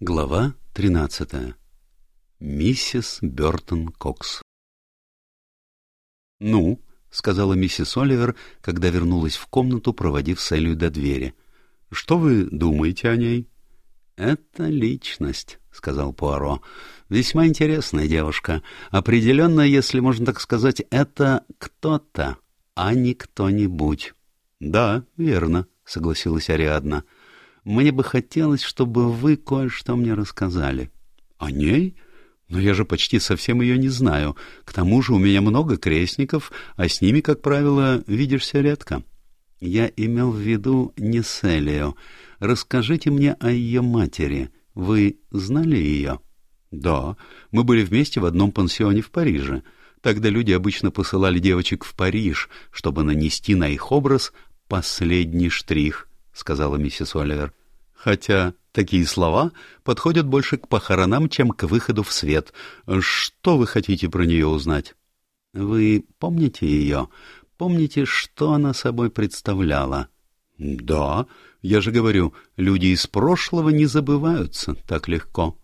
Глава 13. Миссис Бертон Кокс. «Ну», — сказала миссис Оливер, когда вернулась в комнату, проводив Селию до двери. «Что вы думаете о ней?» «Это личность», — сказал Пуаро. «Весьма интересная девушка. Определенно, если можно так сказать, это кто-то, а не кто-нибудь». «Да, верно», — согласилась Ариадна. Мне бы хотелось, чтобы вы кое-что мне рассказали. — О ней? Но я же почти совсем ее не знаю. К тому же у меня много крестников, а с ними, как правило, видишься редко. Я имел в виду не Селию. Расскажите мне о ее матери. Вы знали ее? — Да, мы были вместе в одном пансионе в Париже. Тогда люди обычно посылали девочек в Париж, чтобы нанести на их образ последний штрих, — сказала миссис Оливер хотя такие слова подходят больше к похоронам, чем к выходу в свет. Что вы хотите про нее узнать? Вы помните ее? Помните, что она собой представляла? Да, я же говорю, люди из прошлого не забываются так легко.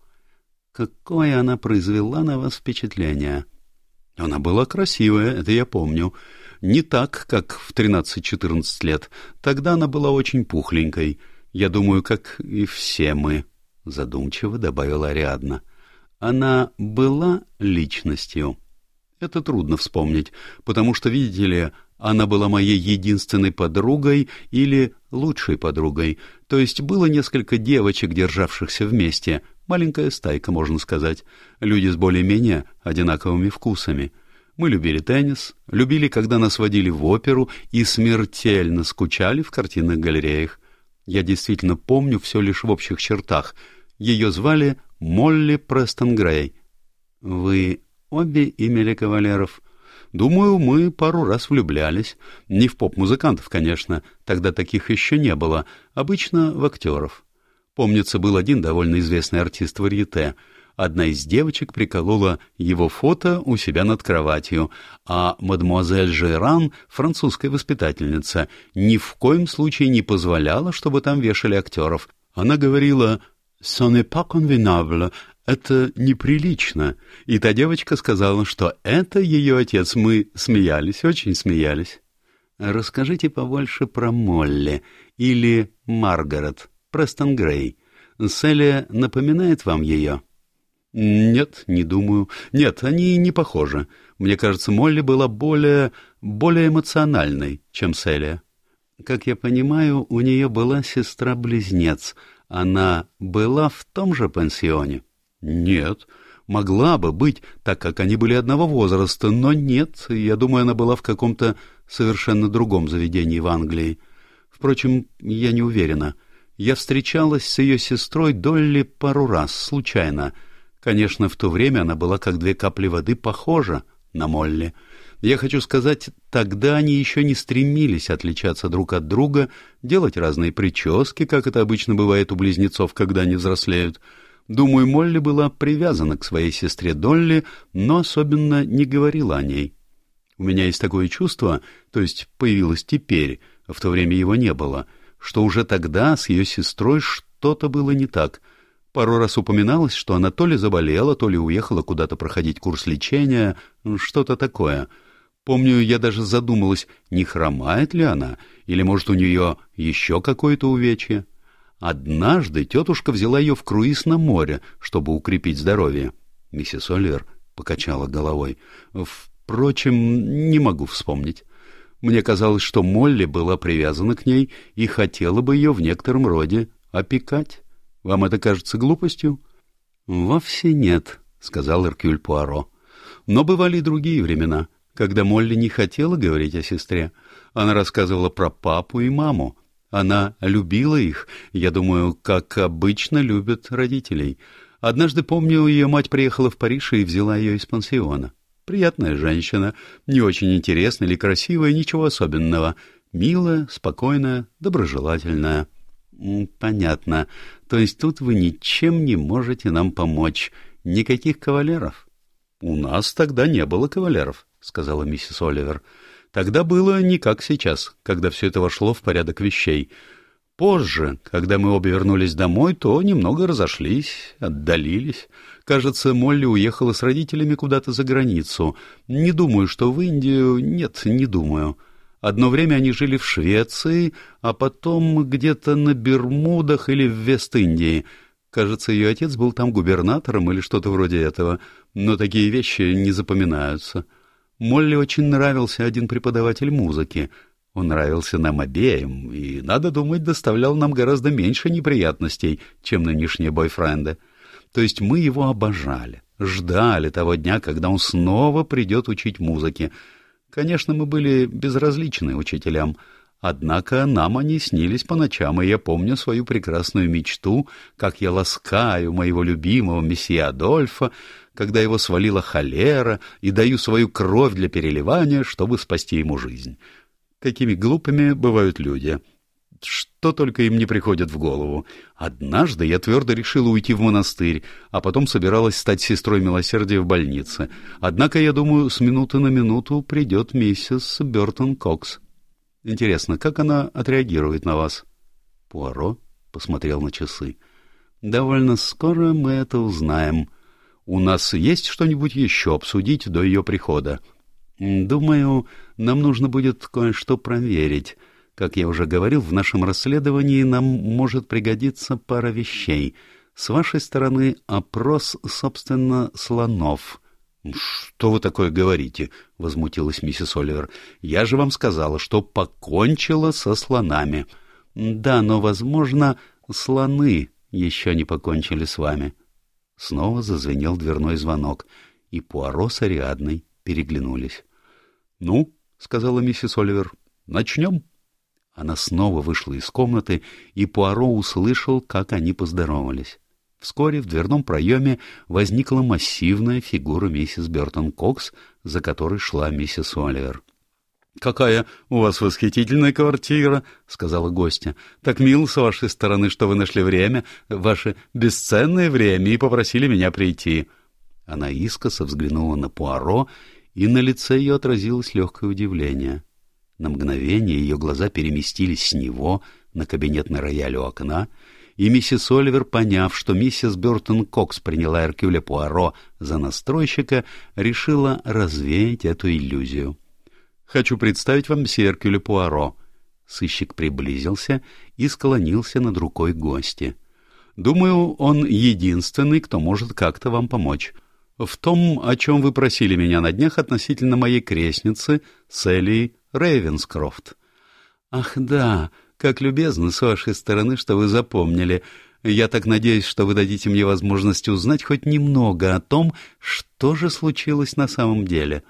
Какое она произвела на вас впечатление? Она была красивая, это я помню. Не так, как в тринадцать-четырнадцать лет. Тогда она была очень пухленькой. Я думаю, как и все мы, — задумчиво добавила Ариадна. Она была личностью. Это трудно вспомнить, потому что, видите ли, она была моей единственной подругой или лучшей подругой, то есть было несколько девочек, державшихся вместе, маленькая стайка, можно сказать, люди с более-менее одинаковыми вкусами. Мы любили теннис, любили, когда нас водили в оперу и смертельно скучали в картинных галереях. Я действительно помню все лишь в общих чертах. Ее звали Молли Престон Грей. Вы обе имели кавалеров? Думаю, мы пару раз влюблялись. Не в поп-музыкантов, конечно, тогда таких еще не было. Обычно в актеров. Помнится, был один довольно известный артист варьете — одна из девочек приколола его фото у себя над кроватью, а мадемуазель Жеран, французская воспитательница, ни в коем случае не позволяла, чтобы там вешали актеров. Она говорила «Ce n'est pas convenable», это неприлично. И та девочка сказала, что это ее отец. Мы смеялись, очень смеялись. Расскажите побольше про Молли или Маргарет Престон Грей. Селия напоминает вам ее? «Нет, не думаю. Нет, они не похожи. Мне кажется, Молли была более... более эмоциональной, чем Селия. Как я понимаю, у нее была сестра-близнец. Она была в том же пансионе?» «Нет, могла бы быть, так как они были одного возраста, но нет, я думаю, она была в каком-то совершенно другом заведении в Англии. Впрочем, я не уверена. Я встречалась с ее сестрой Долли пару раз, случайно». Конечно, в то время она была как две капли воды похожа на Молли. Я хочу сказать, тогда они еще не стремились отличаться друг от друга, делать разные прически, как это обычно бывает у близнецов, когда они взрослеют. Думаю, Молли была привязана к своей сестре Долли, но особенно не говорила о ней. У меня есть такое чувство, то есть появилось теперь, в то время его не было, что уже тогда с ее сестрой что-то было не так — Пару раз упоминалось, что она то ли заболела, то ли уехала куда-то проходить курс лечения, что-то такое. Помню, я даже задумалась, не хромает ли она, или, может, у нее еще какое-то увечье. Однажды тетушка взяла ее в круиз на море, чтобы укрепить здоровье. Миссис Оливер покачала головой. Впрочем, не могу вспомнить. Мне казалось, что Молли была привязана к ней и хотела бы ее в некотором роде опекать. Вам это кажется глупостью? — Вовсе нет, — сказал Эркюль Пуаро. Но бывали и другие времена, когда Молли не хотела говорить о сестре. Она рассказывала про папу и маму. Она любила их, я думаю, как обычно любят родителей. Однажды, помню, ее мать приехала в Париж и взяла ее из пансиона. Приятная женщина, не очень интересная или красивая, ничего особенного. Милая, спокойная, доброжелательная. — Понятно. То есть тут вы ничем не можете нам помочь. Никаких кавалеров? — У нас тогда не было кавалеров, — сказала миссис Оливер. Тогда было не как сейчас, когда все это вошло в порядок вещей. Позже, когда мы обе вернулись домой, то немного разошлись, отдалились. Кажется, Молли уехала с родителями куда-то за границу. Не думаю, что в Индию... Нет, не думаю. Одно время они жили в Швеции, а потом где-то на Бермудах или в Вест-Индии. Кажется, ее отец был там губернатором или что-то вроде этого, но такие вещи не запоминаются. Молли очень нравился один преподаватель музыки — он нравился нам обеим и, надо думать, доставлял нам гораздо меньше неприятностей, чем нынешние бойфренды. То есть мы его обожали, ждали того дня, когда он снова придет учить музыке. Конечно, мы были безразличны учителям, однако нам они снились по ночам, и я помню свою прекрасную мечту, как я ласкаю моего любимого месье Адольфа, когда его свалила холера, и даю свою кровь для переливания, чтобы спасти ему жизнь какими глупыми бывают люди. Что только им не приходит в голову. Однажды я твердо решила уйти в монастырь, а потом собиралась стать сестрой милосердия в больнице. Однако, я думаю, с минуты на минуту придет миссис Бертон Кокс. Интересно, как она отреагирует на вас? Пуаро посмотрел на часы. Довольно скоро мы это узнаем. У нас есть что-нибудь еще обсудить до ее прихода? — Думаю, нам нужно будет кое-что проверить. Как я уже говорил, в нашем расследовании нам может пригодиться пара вещей. С вашей стороны опрос, собственно, слонов. «Что вы такое говорите?» — возмутилась миссис Оливер. «Я же вам сказала, что покончила со слонами». «Да, но, возможно, слоны еще не покончили с вами». Снова зазвенел дверной звонок, и Пуаро с Ариадной переглянулись. — Ну, — сказала миссис Оливер, — начнем. Она снова вышла из комнаты, и Пуаро услышал, как они поздоровались. Вскоре в дверном проеме возникла массивная фигура миссис Бертон Кокс, за которой шла миссис Оливер. — Какая у вас восхитительная квартира, — сказала гостья. — Так мило с вашей стороны, что вы нашли время, ваше бесценное время, и попросили меня прийти. Она искоса взглянула на Пуаро, и на лице ее отразилось легкое удивление. На мгновение ее глаза переместились с него на кабинетный рояль у окна, и миссис Оливер, поняв, что миссис Бертон Кокс приняла Эркюля Пуаро за настройщика, решила развеять эту иллюзию. «Хочу представить вам мсье Эркюля Пуаро». Сыщик приблизился и склонился над рукой гостя. «Думаю, он единственный, кто может как-то вам помочь в том, о чем вы просили меня на днях относительно моей крестницы Селли Рейвенскрофт. Ах, да, как любезно с вашей стороны, что вы запомнили. Я так надеюсь, что вы дадите мне возможность узнать хоть немного о том, что же случилось на самом деле.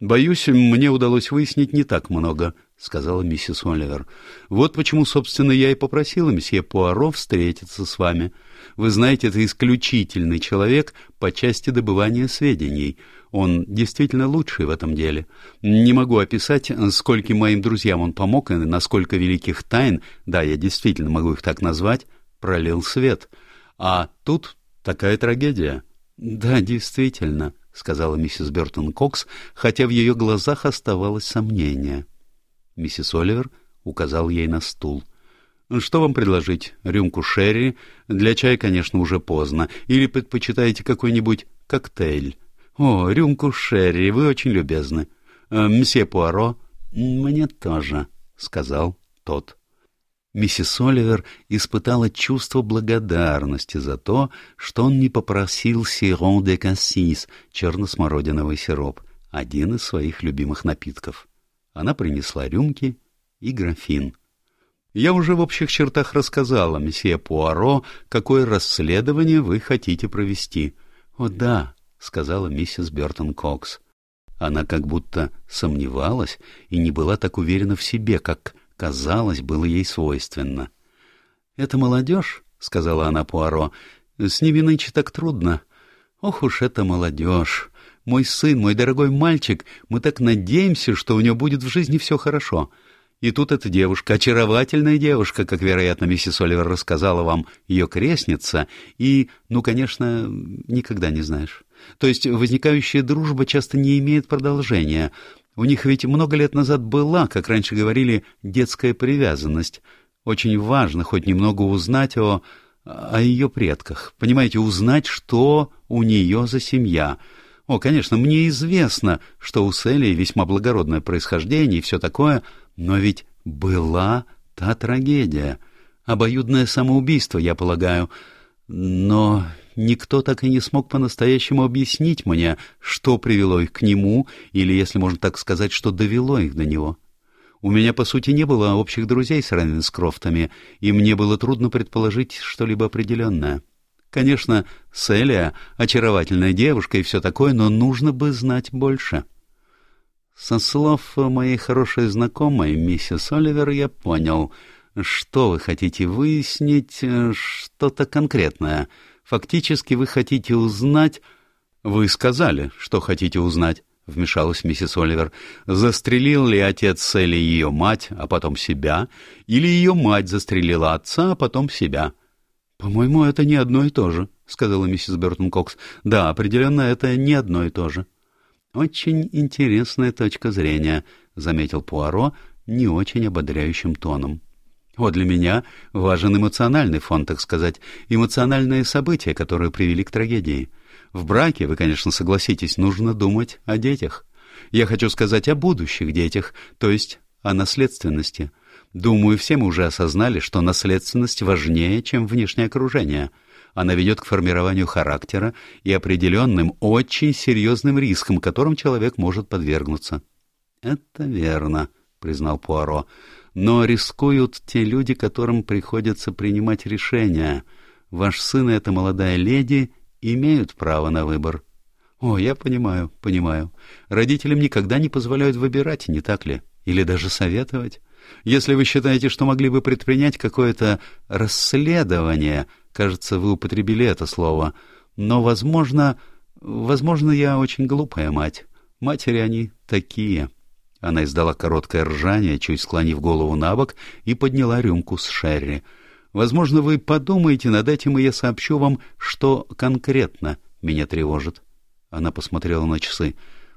Боюсь, мне удалось выяснить не так много, —— сказала миссис Оливер. — Вот почему, собственно, я и попросила месье Пуаро встретиться с вами. Вы знаете, это исключительный человек по части добывания сведений. Он действительно лучший в этом деле. Не могу описать, скольким моим друзьям он помог и насколько великих тайн, да, я действительно могу их так назвать, пролил свет. А тут такая трагедия. — Да, действительно, — сказала миссис Бертон Кокс, хотя в ее глазах оставалось сомнение. — Миссис Оливер указал ей на стул. «Что вам предложить? Рюмку шерри? Для чая, конечно, уже поздно. Или предпочитаете какой-нибудь коктейль? О, рюмку шерри, вы очень любезны. Э, мсье Пуаро?» «Мне тоже», — сказал тот. Миссис Оливер испытала чувство благодарности за то, что он не попросил сирон де кассис, черносмородиновый сироп, один из своих любимых напитков. Она принесла рюмки и графин. «Я уже в общих чертах рассказала, месье Пуаро, какое расследование вы хотите провести». «О, да», — сказала миссис Бертон Кокс. Она как будто сомневалась и не была так уверена в себе, как, казалось, было ей свойственно. «Это молодежь», — сказала она Пуаро, — «с ними нынче так трудно. Ох уж это молодежь! Мой сын, мой дорогой мальчик, мы так надеемся, что у него будет в жизни все хорошо. И тут эта девушка, очаровательная девушка, как, вероятно, миссис Оливер рассказала вам, ее крестница, и, ну, конечно, никогда не знаешь. То есть возникающая дружба часто не имеет продолжения. У них ведь много лет назад была, как раньше говорили, детская привязанность. Очень важно хоть немного узнать о... о ее предках. Понимаете, узнать, что у нее за семья. О, конечно, мне известно, что у Селии весьма благородное происхождение и все такое, но ведь была та трагедия. Обоюдное самоубийство, я полагаю. Но никто так и не смог по-настоящему объяснить мне, что привело их к нему, или, если можно так сказать, что довело их до него. У меня, по сути, не было общих друзей с Равенскрофтами, и мне было трудно предположить что-либо определенное. Конечно, Селия — очаровательная девушка и все такое, но нужно бы знать больше. Со слов моей хорошей знакомой, миссис Оливер, я понял, что вы хотите выяснить, что-то конкретное. Фактически вы хотите узнать... Вы сказали, что хотите узнать вмешалась миссис Оливер, застрелил ли отец Селли ее мать, а потом себя, или ее мать застрелила отца, а потом себя. «По-моему, это не одно и то же», — сказала миссис Бертон Кокс. «Да, определенно, это не одно и то же». «Очень интересная точка зрения», — заметил Пуаро не очень ободряющим тоном. «Вот для меня важен эмоциональный фон, так сказать, эмоциональные события, которые привели к трагедии. В браке, вы, конечно, согласитесь, нужно думать о детях. Я хочу сказать о будущих детях, то есть о наследственности. Думаю, все мы уже осознали, что наследственность важнее, чем внешнее окружение. Она ведет к формированию характера и определенным, очень серьезным рискам, которым человек может подвергнуться. — Это верно, — признал Пуаро. — Но рискуют те люди, которым приходится принимать решения. Ваш сын — это молодая леди, имеют право на выбор. О, я понимаю, понимаю. Родителям никогда не позволяют выбирать, не так ли? Или даже советовать. Если вы считаете, что могли бы предпринять какое-то расследование, кажется, вы употребили это слово, но, возможно, возможно, я очень глупая мать. Матери они такие. Она издала короткое ржание, чуть склонив голову на бок, и подняла рюмку с Шерри — Возможно, вы подумаете над этим, и я сообщу вам, что конкретно меня тревожит. Она посмотрела на часы.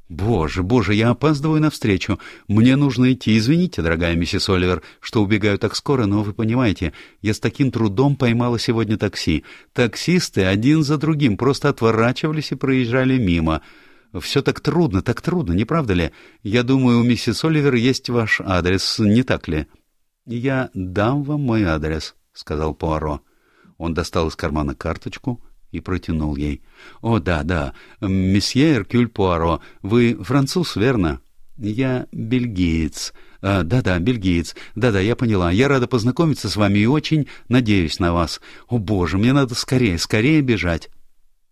«Боже, боже, я опаздываю навстречу. Мне нужно идти. Извините, дорогая миссис Оливер, что убегаю так скоро, но вы понимаете, я с таким трудом поймала сегодня такси. Таксисты один за другим просто отворачивались и проезжали мимо. Все так трудно, так трудно, не правда ли? Я думаю, у миссис Оливер есть ваш адрес, не так ли?» «Я дам вам мой адрес», — сказал Пуаро. Он достал из кармана карточку и протянул ей. — О, да, да, месье Эркюль Пуаро, вы француз, верно? — Я бельгиец. А, да-да, бельгиец. Да-да, я поняла. Я рада познакомиться с вами и очень надеюсь на вас. О, боже, мне надо скорее, скорее бежать.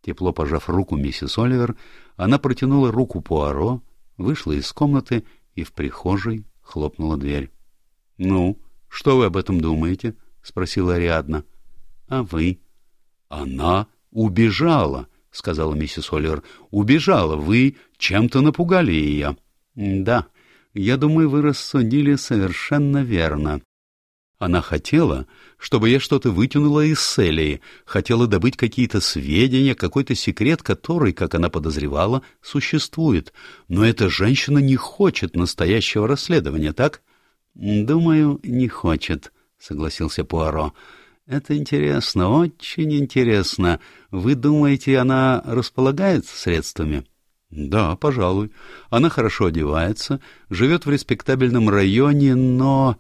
Тепло пожав руку миссис Оливер, она протянула руку Пуаро, вышла из комнаты и в прихожей хлопнула дверь. — Ну, что вы об этом думаете? —— спросила Ариадна. — А вы? — Она убежала, — сказала миссис Оллер. — Убежала. Вы чем-то напугали ее. — Да, я думаю, вы рассудили совершенно верно. Она хотела, чтобы я что-то вытянула из Селии, хотела добыть какие-то сведения, какой-то секрет, который, как она подозревала, существует. Но эта женщина не хочет настоящего расследования, так? — Думаю, не хочет, — согласился Пуаро. «Это интересно, очень интересно. Вы думаете, она располагает средствами?» «Да, пожалуй. Она хорошо одевается, живет в респектабельном районе, но...»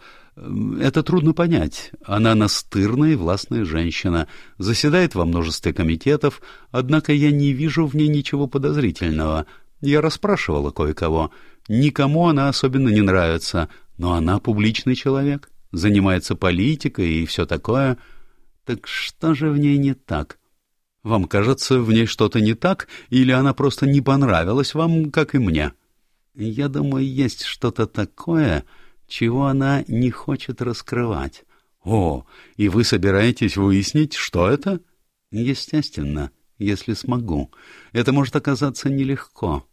Это трудно понять. Она настырная и властная женщина, заседает во множестве комитетов, однако я не вижу в ней ничего подозрительного. Я расспрашивала кое-кого. Никому она особенно не нравится, но она публичный человек занимается политикой и все такое. Так что же в ней не так? Вам кажется, в ней что-то не так, или она просто не понравилась вам, как и мне? Я думаю, есть что-то такое, чего она не хочет раскрывать. О, и вы собираетесь выяснить, что это? Естественно, если смогу. Это может оказаться нелегко.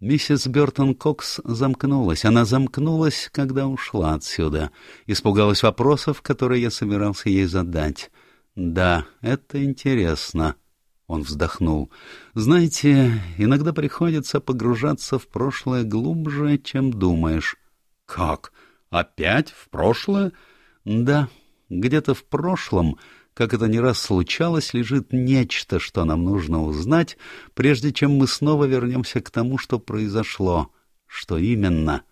Миссис Бертон Кокс замкнулась. Она замкнулась, когда ушла отсюда. Испугалась вопросов, которые я собирался ей задать. «Да, это интересно». Он вздохнул. «Знаете, иногда приходится погружаться в прошлое глубже, чем думаешь». «Как? Опять в прошлое?» «Да, где-то в прошлом, как это не раз случалось, лежит нечто, что нам нужно узнать, прежде чем мы снова вернемся к тому, что произошло. Что именно?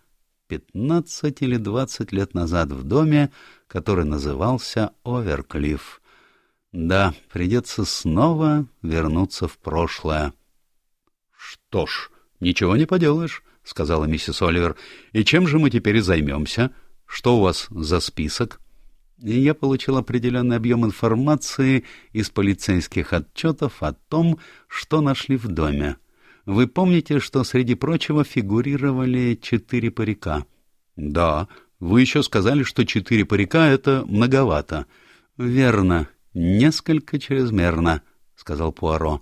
Пятнадцать или двадцать лет назад в доме, который назывался Оверклифф. Да, придется снова вернуться в прошлое. — Что ж, ничего не поделаешь, — сказала миссис Оливер. — И чем же мы теперь займемся? Что у вас за список? Я получил определенный объем информации из полицейских отчетов о том, что нашли в доме. Вы помните, что среди прочего фигурировали четыре парика? — Да. Вы еще сказали, что четыре парика — это многовато. — Верно. Несколько чрезмерно, — сказал Пуаро.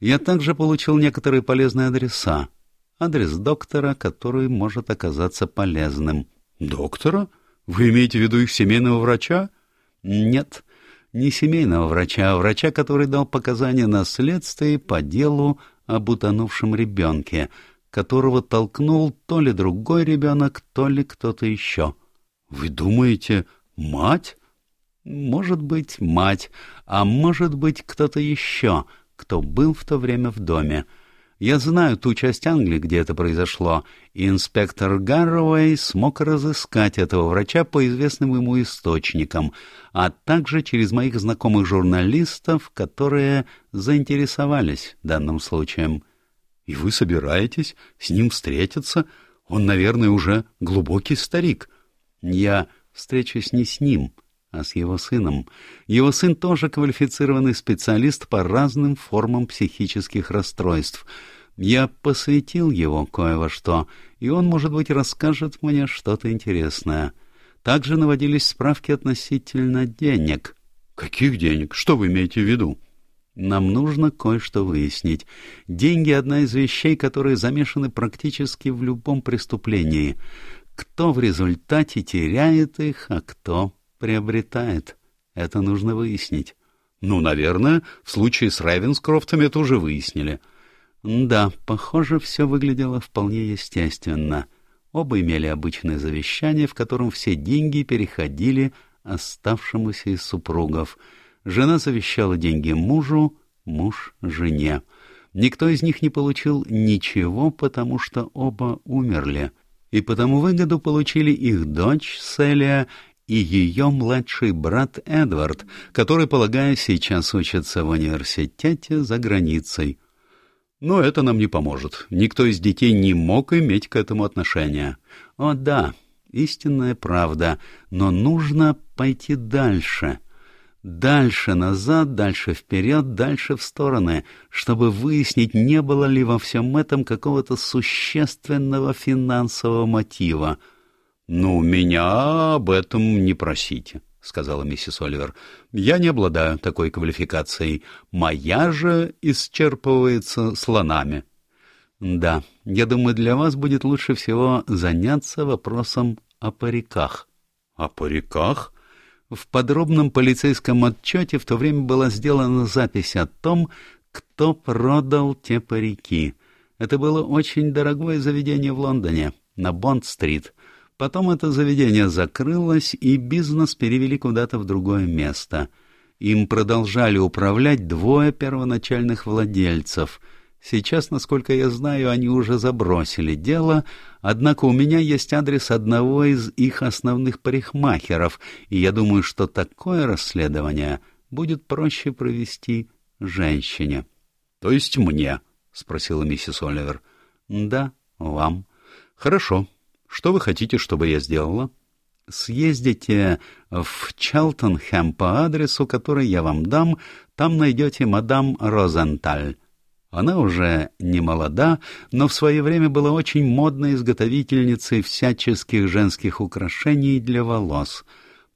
Я также получил некоторые полезные адреса. Адрес доктора, который может оказаться полезным. Доктора? Вы имеете в виду их семейного врача? Нет, не семейного врача, а врача, который дал показания на следствии по делу об утонувшем ребенке, которого толкнул то ли другой ребенок, то ли кто-то еще. Вы думаете, мать? Может быть, мать, а может быть, кто-то еще, кто был в то время в доме. Я знаю ту часть Англии, где это произошло, и инспектор Гарроуэй смог разыскать этого врача по известным ему источникам, а также через моих знакомых журналистов, которые заинтересовались данным случаем. И вы собираетесь с ним встретиться? Он, наверное, уже глубокий старик. Я встречусь не с ним, а с его сыном. Его сын тоже квалифицированный специалист по разным формам психических расстройств. Я посвятил его кое во что, и он, может быть, расскажет мне что-то интересное. Также наводились справки относительно денег. Каких денег? Что вы имеете в виду? Нам нужно кое-что выяснить. Деньги — одна из вещей, которые замешаны практически в любом преступлении. Кто в результате теряет их, а кто приобретает. Это нужно выяснить. Ну, наверное, в случае с Райвенскрофтом это уже выяснили. Да, похоже, все выглядело вполне естественно. Оба имели обычное завещание, в котором все деньги переходили оставшемуся из супругов. Жена завещала деньги мужу, муж — жене. Никто из них не получил ничего, потому что оба умерли. И потому выгоду получили их дочь Селия и ее младший брат Эдвард, который, полагаю, сейчас учится в университете за границей. Но это нам не поможет. Никто из детей не мог иметь к этому отношения. О да, истинная правда, но нужно пойти дальше. Дальше назад, дальше вперед, дальше в стороны, чтобы выяснить, не было ли во всем этом какого-то существенного финансового мотива — «Ну, меня об этом не просите», — сказала миссис Оливер. «Я не обладаю такой квалификацией. Моя же исчерпывается слонами». «Да, я думаю, для вас будет лучше всего заняться вопросом о париках». «О париках?» В подробном полицейском отчете в то время была сделана запись о том, кто продал те парики. Это было очень дорогое заведение в Лондоне, на Бонд-стрит. Потом это заведение закрылось, и бизнес перевели куда-то в другое место. Им продолжали управлять двое первоначальных владельцев. Сейчас, насколько я знаю, они уже забросили дело, однако у меня есть адрес одного из их основных парикмахеров, и я думаю, что такое расследование будет проще провести женщине. — То есть мне? — спросила миссис Оливер. — Да, вам. — Хорошо. Что вы хотите, чтобы я сделала? Съездите в Чалтонхэм по адресу, который я вам дам, там найдете мадам Розенталь. Она уже не молода, но в свое время была очень модной изготовительницей всяческих женских украшений для волос.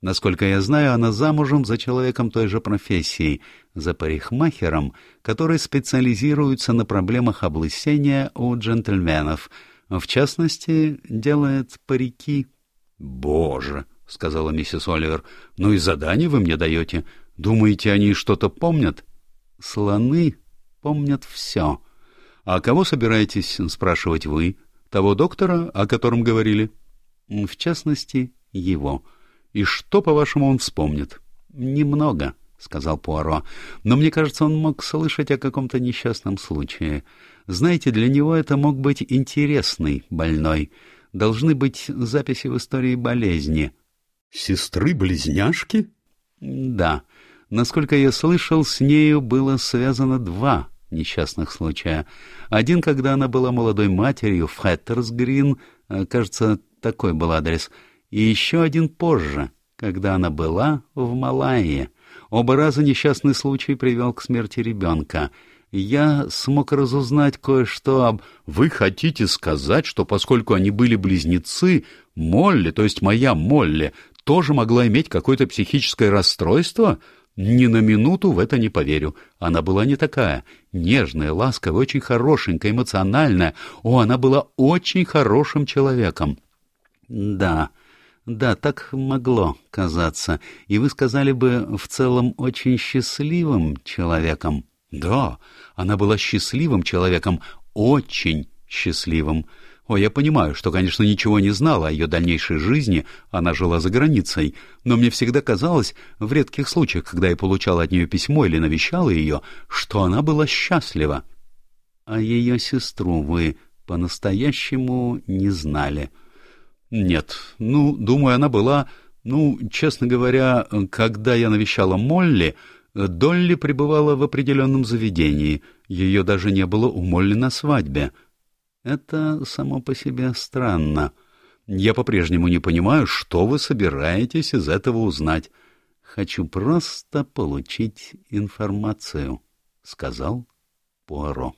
Насколько я знаю, она замужем за человеком той же профессии, за парикмахером, который специализируется на проблемах облысения у джентльменов — в частности, делает парики. — Боже! — сказала миссис Оливер. — Ну и задание вы мне даете. Думаете, они что-то помнят? — Слоны помнят все. — А кого собираетесь спрашивать вы? Того доктора, о котором говорили? — В частности, его. И что, по-вашему, он вспомнит? Немного, сказал Пуаро. Но мне кажется, он мог слышать о каком-то несчастном случае. Знаете, для него это мог быть интересный больной. Должны быть записи в истории болезни. Сестры-близняшки? Да. Насколько я слышал, с нею было связано два несчастных случая. Один, когда она была молодой матерью в Хэттерсгрин, э, кажется, такой был адрес, и еще один позже, когда она была в Малайи. Оба раза несчастный случай привел к смерти ребенка. Я смог разузнать кое-что об... Вы хотите сказать, что поскольку они были близнецы, Молли, то есть моя Молли, тоже могла иметь какое-то психическое расстройство? Ни на минуту в это не поверю. Она была не такая. Нежная, ласковая, очень хорошенькая, эмоциональная. О, она была очень хорошим человеком. Да, да, так могло казаться. И вы сказали бы, в целом, очень счастливым человеком. Да, она была счастливым человеком, очень счастливым. О, я понимаю, что, конечно, ничего не знала о ее дальнейшей жизни, она жила за границей, но мне всегда казалось, в редких случаях, когда я получал от нее письмо или навещала ее, что она была счастлива. А ее сестру вы по-настоящему не знали? Нет, ну, думаю, она была... Ну, честно говоря, когда я навещала Молли, Долли пребывала в определенном заведении, ее даже не было у Молли на свадьбе — это само по себе странно. Я по-прежнему не понимаю, что вы собираетесь из этого узнать. Хочу просто получить информацию, — сказал Пуаро.